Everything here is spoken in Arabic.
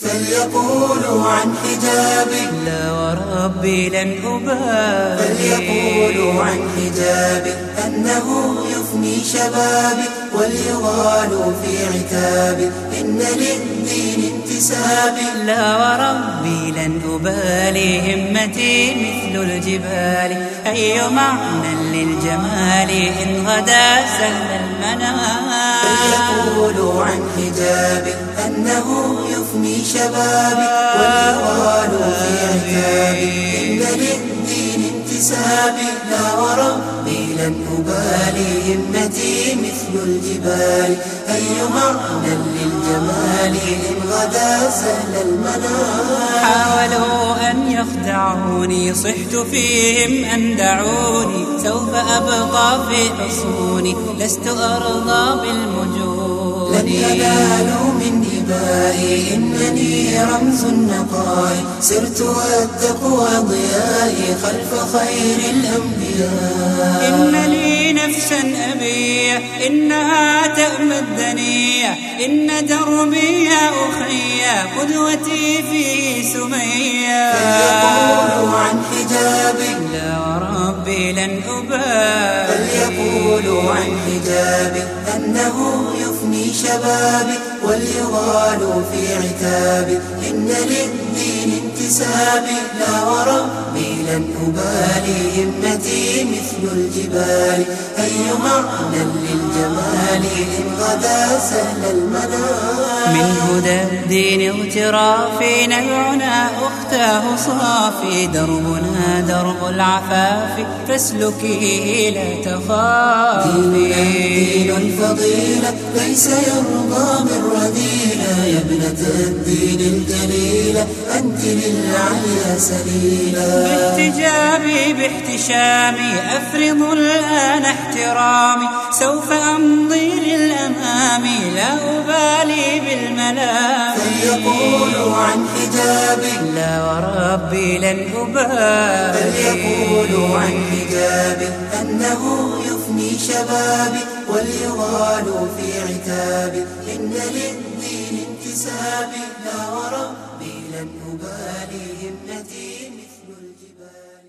فليقولوا عن حجابي. لا وربي لن أبالي. فليقولوا عن حجابي أنه يفني شبابي. وليغالوا في عتابي. إن للدين انتسابي لا وربي لن أبالي همتي مثل الجبال. أي معنى للجمال إن غدا سهل المنام فليقولوا عن حجابي أنه يفني شبابي وليغالوا في عتابي. إن للدين انتسابي لا وربي لن أبالي همتي مثل الجبال. أي معنى للجمال إن غدا سهل المنام حاولوا أن يخدعوني صحت فيهم أن دعوني. سوف أبقى في حصوني لست أرضى بالمجون. لن ينالوا من إبائي إنني رمز النقاء. سرت والتقوى ضيائي خلف خير الأنبياء. إن نفسا أبية إنها تأمى الدنيا إن دربي يا أخي قدوتي في سمية. فليقولوا عن حجابي لا وربي لن أبالي. فليقولوا عن حجابي أنه يفني شبابي وليغالوا في عتابي إن للدين انتسابي لا وربي لن أبالي همتي مثل الجبال. أي معنى للجمال إن غدا سهل المنام من هدى الدين اغترافي نبعنا أختاه صافي دربنا درب العفاف فاسلكيه لا ديننا دين تخافي الفضيلة ليس يرضى من رذيلة. يا ابنة الدين الجليلة للعليا سليلة باحتجابي باحتشامي أفرض الآن احترامي. سوف أمضي للأمام لا أبالي بالملام. فليقولوا عن حجابي. لا وربي لن أبالي. فليقولوا عن حجابي. أنه يفني شبابي وليغالوا في عتابي. إن للدين انتسابي. لا وربي لن أبالي همتي مثل الجبال.